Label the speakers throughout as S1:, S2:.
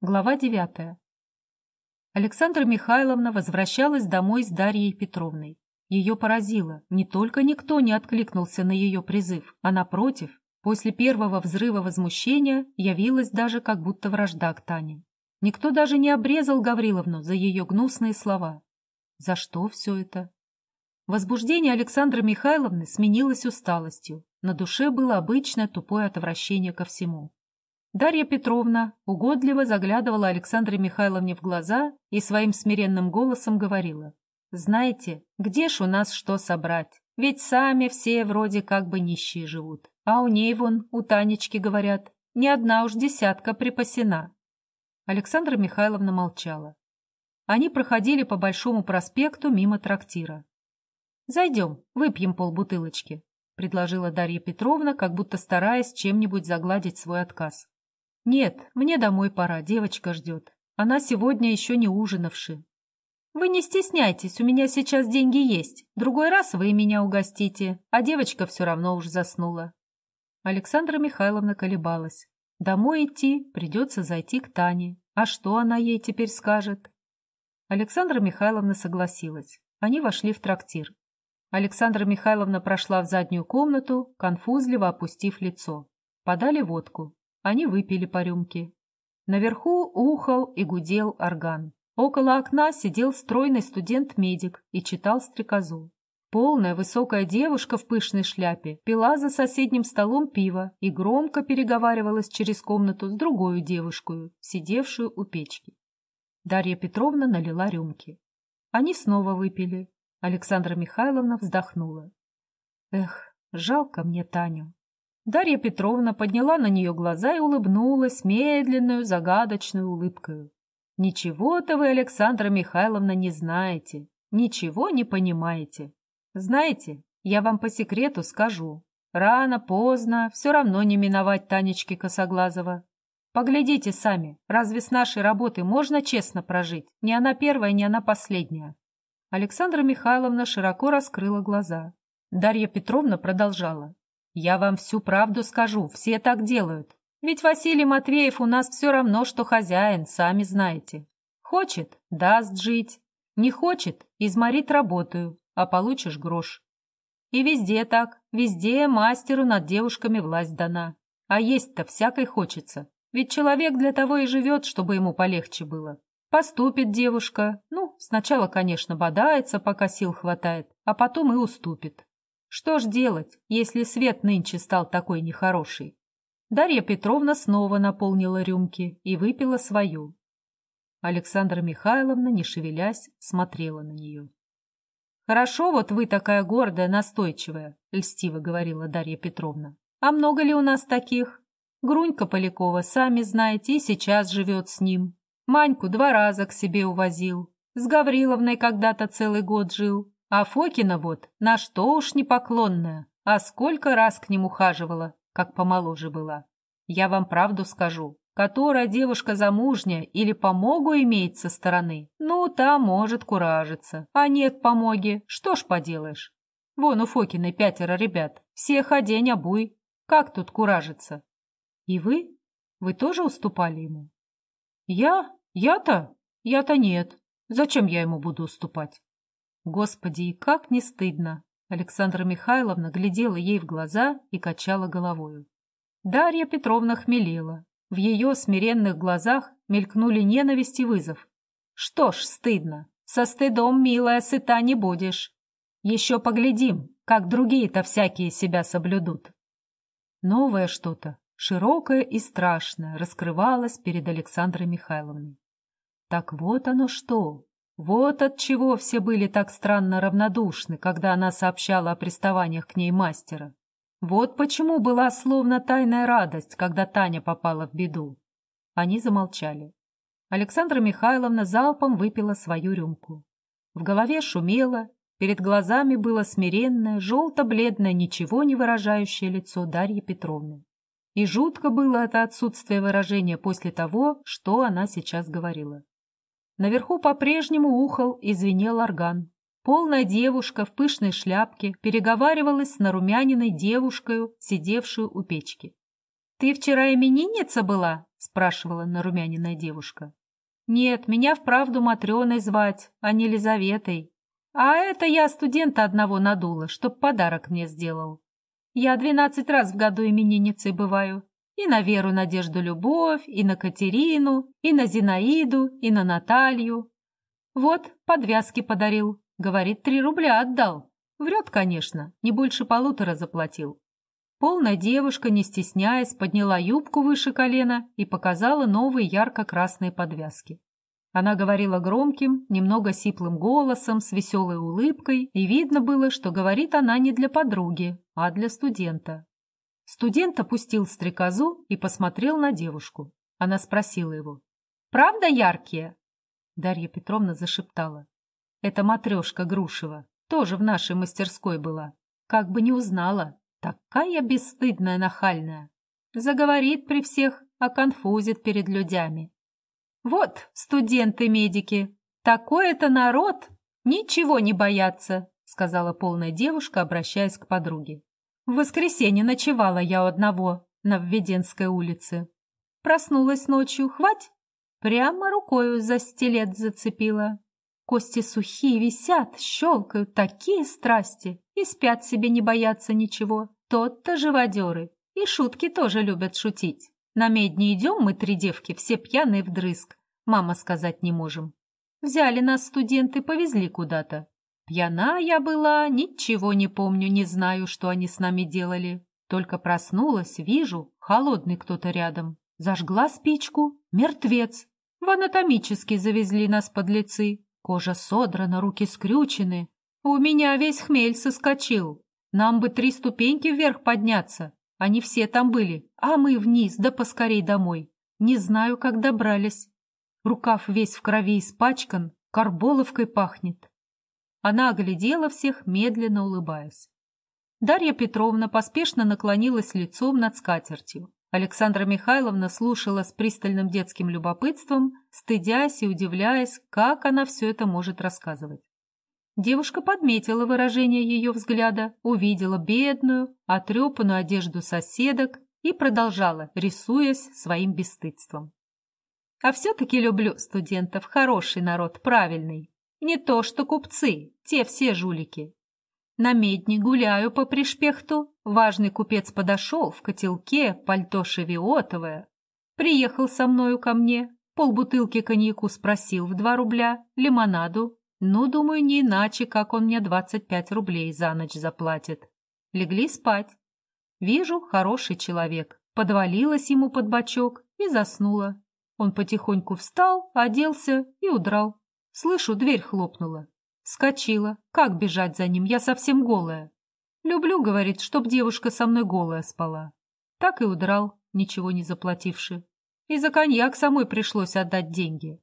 S1: Глава девятая. Александра Михайловна возвращалась домой с Дарьей Петровной. Ее поразило, не только никто не откликнулся на ее призыв, а напротив, после первого взрыва возмущения явилась даже как будто вражда к Тане. Никто даже не обрезал Гавриловну за ее гнусные слова. За что все это? Возбуждение Александры Михайловны сменилось усталостью. На душе было обычное тупое отвращение ко всему. Дарья Петровна угодливо заглядывала Александре Михайловне в глаза и своим смиренным голосом говорила. «Знаете, где ж у нас что собрать? Ведь сами все вроде как бы нищие живут. А у ней вон, у Танечки, говорят, ни одна уж десятка припасена». Александра Михайловна молчала. Они проходили по Большому проспекту мимо трактира. «Зайдем, выпьем полбутылочки», — предложила Дарья Петровна, как будто стараясь чем-нибудь загладить свой отказ. «Нет, мне домой пора, девочка ждет. Она сегодня еще не ужинавши». «Вы не стесняйтесь, у меня сейчас деньги есть. Другой раз вы меня угостите, а девочка все равно уж заснула». Александра Михайловна колебалась. Домой идти, придется зайти к Тане. А что она ей теперь скажет? Александра Михайловна согласилась. Они вошли в трактир. Александра Михайловна прошла в заднюю комнату, конфузливо опустив лицо. Подали водку. Они выпили по рюмке. Наверху ухал и гудел орган. Около окна сидел стройный студент-медик и читал стрекозу. Полная высокая девушка в пышной шляпе пила за соседним столом пиво и громко переговаривалась через комнату с другой девушкой, сидевшую у печки. Дарья Петровна налила рюмки. Они снова выпили. Александра Михайловна вздохнула. Эх, жалко мне Таню. Дарья Петровна подняла на нее глаза и улыбнулась медленную, загадочную улыбкой. «Ничего-то вы, Александра Михайловна, не знаете, ничего не понимаете. Знаете, я вам по секрету скажу. Рано, поздно, все равно не миновать Танечки Косоглазова. Поглядите сами, разве с нашей работы можно честно прожить? Не она первая, не она последняя». Александра Михайловна широко раскрыла глаза. Дарья Петровна продолжала. Я вам всю правду скажу, все так делают. Ведь Василий Матвеев у нас все равно, что хозяин, сами знаете. Хочет – даст жить. Не хочет – изморит работаю, а получишь грош. И везде так, везде мастеру над девушками власть дана. А есть-то всякой хочется. Ведь человек для того и живет, чтобы ему полегче было. Поступит девушка, ну, сначала, конечно, бодается, пока сил хватает, а потом и уступит. Что ж делать, если свет нынче стал такой нехороший? Дарья Петровна снова наполнила рюмки и выпила свою. Александра Михайловна, не шевелясь, смотрела на нее. «Хорошо, вот вы такая гордая, настойчивая», — льстиво говорила Дарья Петровна. «А много ли у нас таких? Грунька Полякова, сами знаете, и сейчас живет с ним. Маньку два раза к себе увозил. С Гавриловной когда-то целый год жил. А Фокина вот, на что уж непоклонная, а сколько раз к ним ухаживала, как помоложе была. Я вам правду скажу, которая девушка замужняя или помогу имеет со стороны, ну, та может куражиться. А нет помоги, что ж поделаешь. Вон у Фокиной пятеро ребят, всех одень обуй. Как тут куражиться? И вы? Вы тоже уступали ему? Я? Я-то? Я-то нет. Зачем я ему буду уступать? Господи, и как не стыдно! Александра Михайловна глядела ей в глаза и качала головою. Дарья Петровна хмелела. В ее смиренных глазах мелькнули ненависть и вызов. Что ж, стыдно. Со стыдом, милая, сыта не будешь. Еще поглядим, как другие-то всякие себя соблюдут. Новое что-то, широкое и страшное, раскрывалось перед Александрой Михайловной. Так вот оно что, вот от чего все были так странно равнодушны, когда она сообщала о приставаниях к ней мастера. Вот почему была словно тайная радость, когда Таня попала в беду. Они замолчали. Александра Михайловна залпом выпила свою рюмку. В голове шумело, перед глазами было смиренное, желто-бледное, ничего не выражающее лицо Дарьи Петровны. И жутко было это отсутствие выражения после того, что она сейчас говорила. Наверху по-прежнему ухал и звенел орган. Полная девушка в пышной шляпке переговаривалась с нарумяниной девушкой, сидевшую у печки. «Ты вчера именинница была?» — спрашивала нарумяненная девушка. «Нет, меня вправду Матрёной звать, а не Лизаветой. А это я студента одного надула, чтоб подарок мне сделал. Я двенадцать раз в году именинницей бываю. И на Веру, Надежду, Любовь, и на Катерину, и на Зинаиду, и на Наталью. Вот, подвязки подарил. Говорит, три рубля отдал. Врет, конечно, не больше полутора заплатил. Полная девушка, не стесняясь, подняла юбку выше колена и показала новые ярко-красные подвязки. Она говорила громким, немного сиплым голосом, с веселой улыбкой, и видно было, что говорит она не для подруги, а для студента. Студент опустил стрекозу и посмотрел на девушку. Она спросила его. «Правда яркие?» Дарья Петровна зашептала. «Это матрешка Грушева, тоже в нашей мастерской была. Как бы не узнала, такая бесстыдная нахальная. Заговорит при всех, а конфузит перед людьми. Вот, студенты-медики, такой-то народ, ничего не боятся», сказала полная девушка, обращаясь к подруге. В воскресенье ночевала я у одного на Введенской улице. Проснулась ночью, хвать, прямо рукою за стилет зацепила. Кости сухие висят, щелкают, такие страсти, и спят себе не боятся ничего. Тот-то живодеры, и шутки тоже любят шутить. На медне идем мы, три девки, все пьяные вдрызг. Мама сказать не можем. Взяли нас студенты, повезли куда-то. Пьяна я была, ничего не помню, не знаю, что они с нами делали. Только проснулась, вижу, холодный кто-то рядом. Зажгла спичку, мертвец. В анатомический завезли нас подлецы. Кожа содрана, руки скрючены. У меня весь хмель соскочил. Нам бы три ступеньки вверх подняться. Они все там были, а мы вниз, да поскорей домой. Не знаю, как добрались. Рукав весь в крови испачкан, карболовкой пахнет. Она оглядела всех, медленно улыбаясь. Дарья Петровна поспешно наклонилась лицом над скатертью. Александра Михайловна слушала с пристальным детским любопытством, стыдясь и удивляясь, как она все это может рассказывать. Девушка подметила выражение ее взгляда, увидела бедную, отрепанную одежду соседок и продолжала, рисуясь своим бесстыдством. «А все-таки люблю студентов, хороший народ, правильный. Не то что купцы, те все жулики. На медне гуляю по пришпехту, важный купец подошел в котелке, пальто шевиотовое. Приехал со мною ко мне, полбутылки коньяку спросил в два рубля, лимонаду. Ну, думаю, не иначе, как он мне двадцать пять рублей за ночь заплатит. Легли спать. Вижу, хороший человек. Подвалилась ему под бочок и заснула. Он потихоньку встал, оделся и удрал. Слышу, дверь хлопнула. Скочила. Как бежать за ним? Я совсем голая. Люблю, говорит, чтоб девушка со мной голая спала. Так и удрал, ничего не заплативши. И за коньяк самой пришлось отдать деньги.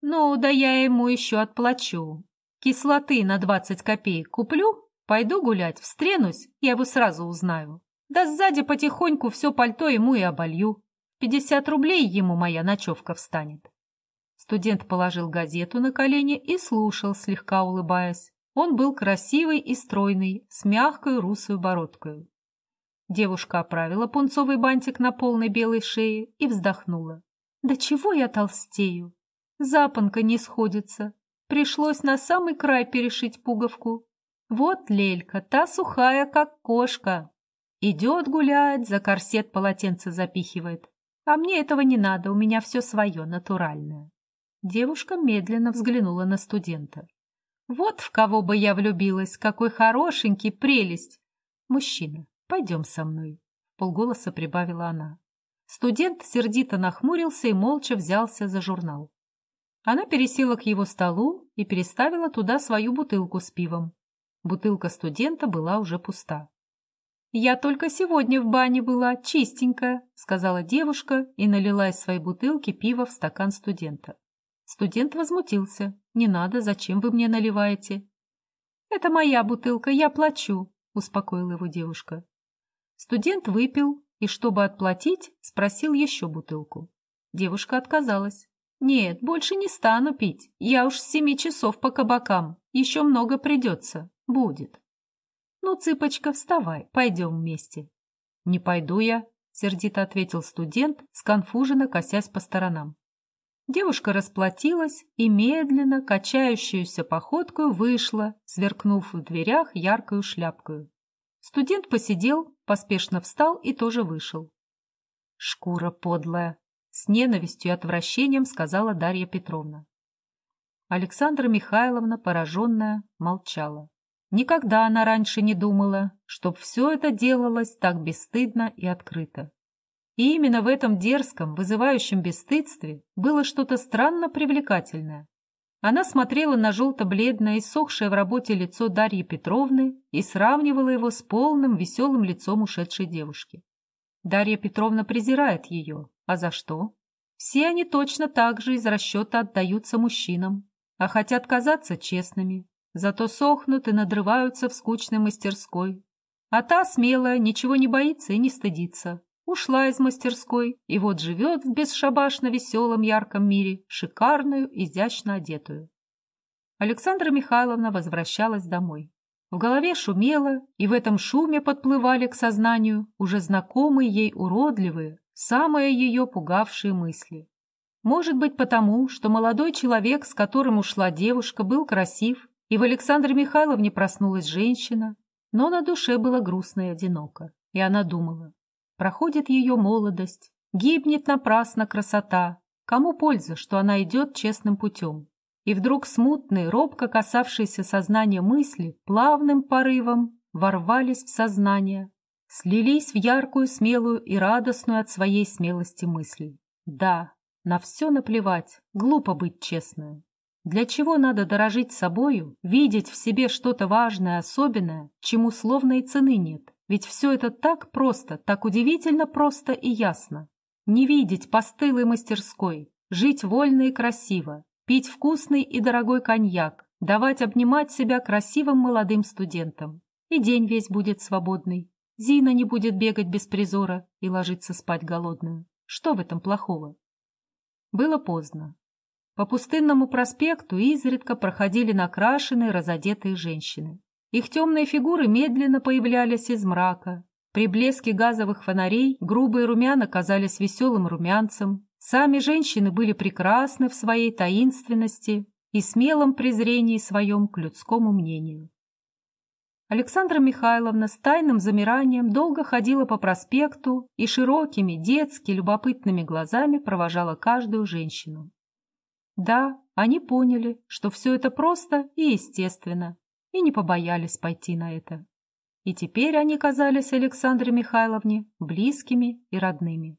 S1: Ну, да я ему еще отплачу. Кислоты на двадцать копеек куплю, пойду гулять, встренусь, я его сразу узнаю. Да сзади потихоньку все пальто ему и оболью. Пятьдесят рублей ему моя ночевка встанет. Студент положил газету на колени и слушал, слегка улыбаясь. Он был красивый и стройный, с мягкой русой бородкой. Девушка оправила пунцовый бантик на полной белой шее и вздохнула. «Да чего я толстею? Запонка не сходится. Пришлось на самый край перешить пуговку. Вот Лелька, та сухая, как кошка. Идет гулять, за корсет полотенце запихивает. А мне этого не надо, у меня все свое, натуральное. Девушка медленно взглянула на студента. «Вот в кого бы я влюбилась! Какой хорошенький, прелесть! Мужчина, пойдем со мной!» Полголоса прибавила она. Студент сердито нахмурился и молча взялся за журнал. Она пересела к его столу и переставила туда свою бутылку с пивом. Бутылка студента была уже пуста. «Я только сегодня в бане была, чистенькая», — сказала девушка и налила из своей бутылки пива в стакан студента. Студент возмутился. «Не надо, зачем вы мне наливаете?» «Это моя бутылка, я плачу», — успокоила его девушка. Студент выпил и, чтобы отплатить, спросил еще бутылку. Девушка отказалась. «Нет, больше не стану пить. Я уж с семи часов по кабакам. Еще много придется. Будет». «Ну, цыпочка, вставай, пойдем вместе». «Не пойду я», сердито ответил студент, сконфуженно косясь по сторонам. Девушка расплатилась и медленно, качающуюся походкой вышла, сверкнув в дверях яркую шляпкою. Студент посидел, поспешно встал и тоже вышел. «Шкура подлая!» — с ненавистью и отвращением сказала Дарья Петровна. Александра Михайловна, пораженная, молчала. Никогда она раньше не думала, чтоб все это делалось так бесстыдно и открыто. И именно в этом дерзком, вызывающем бесстыдстве было что-то странно привлекательное. Она смотрела на желто-бледное, иссохшее в работе лицо Дарьи Петровны и сравнивала его с полным, веселым лицом ушедшей девушки. Дарья Петровна презирает ее. А за что? Все они точно так же из расчета отдаются мужчинам, а хотят казаться честными. Зато сохнут и надрываются в скучной мастерской. А та смелая, ничего не боится и не стыдится, Ушла из мастерской и вот живет в бесшабашно веселом ярком мире, шикарную, изящно одетую. Александра Михайловна возвращалась домой. В голове шумело, и в этом шуме подплывали к сознанию уже знакомые ей уродливые, самые ее пугавшие мысли. Может быть потому, что молодой человек, с которым ушла девушка, был красив, и в Александре Михайловне проснулась женщина, но на душе было грустно и одиноко, и она думала, Проходит ее молодость, гибнет напрасно красота. Кому польза, что она идет честным путем? И вдруг смутные, робко касавшиеся сознания мысли, плавным порывом ворвались в сознание, слились в яркую, смелую и радостную от своей смелости мысли. Да, на все наплевать, глупо быть честной. Для чего надо дорожить собою, видеть в себе что-то важное, особенное, чему словно и цены нет? Ведь все это так просто, так удивительно просто и ясно. Не видеть постылой мастерской, жить вольно и красиво, пить вкусный и дорогой коньяк, давать обнимать себя красивым молодым студентам. И день весь будет свободный. Зина не будет бегать без призора и ложиться спать голодную. Что в этом плохого? Было поздно. По пустынному проспекту изредка проходили накрашенные, разодетые женщины. Их темные фигуры медленно появлялись из мрака. При блеске газовых фонарей грубые румяна казались веселым румянцем. Сами женщины были прекрасны в своей таинственности и смелом презрении своем к людскому мнению. Александра Михайловна с тайным замиранием долго ходила по проспекту и широкими, детски любопытными глазами провожала каждую женщину. Да, они поняли, что все это просто и естественно, и не побоялись пойти на это. И теперь они казались Александре Михайловне близкими и родными.